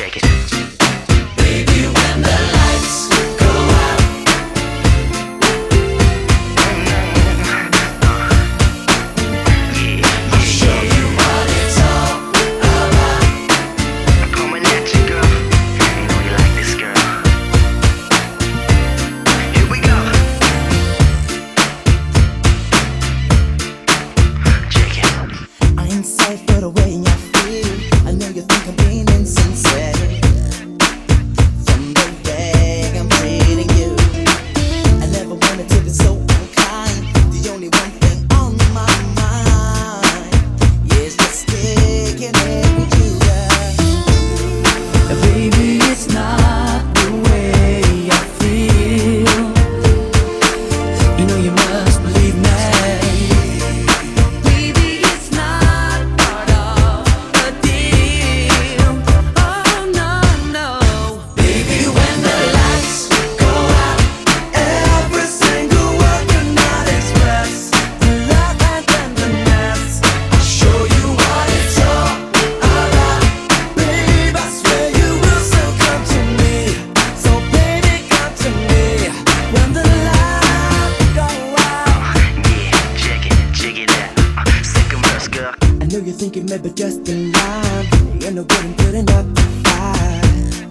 Shake it. Baby, when the lights go out. show what it's all about. I'm you, girl. You know you like this, girl. Here we go. It. Know you I know you're thinking maybe just in line. You're no good and good enough to fight.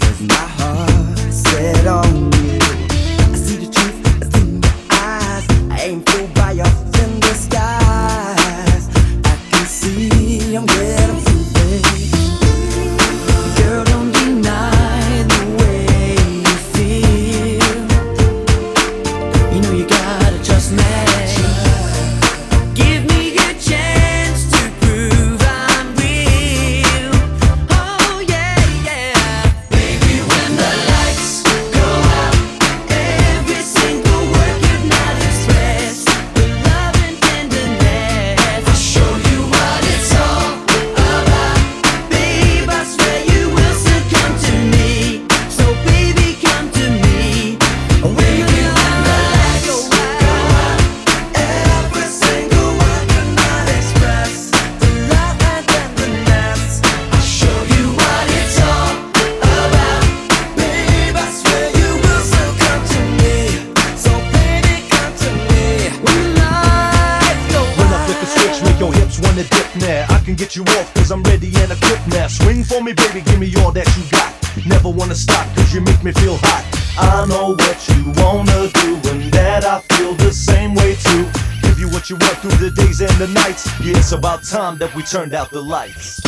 Cause my heart's set on you. I see the truth, it's in your eyes. I ain't fooled by your thin disguise. I can see I'm getting hips wanna dip now. I can get you off cause I'm ready and equipped now. Swing for me, baby, give me all that you got. Never wanna stop cause you make me feel hot. I know what you wanna do and that I feel the same way too. Give you what you want through the days and the nights. Yeah, it's about time that we turned out the lights.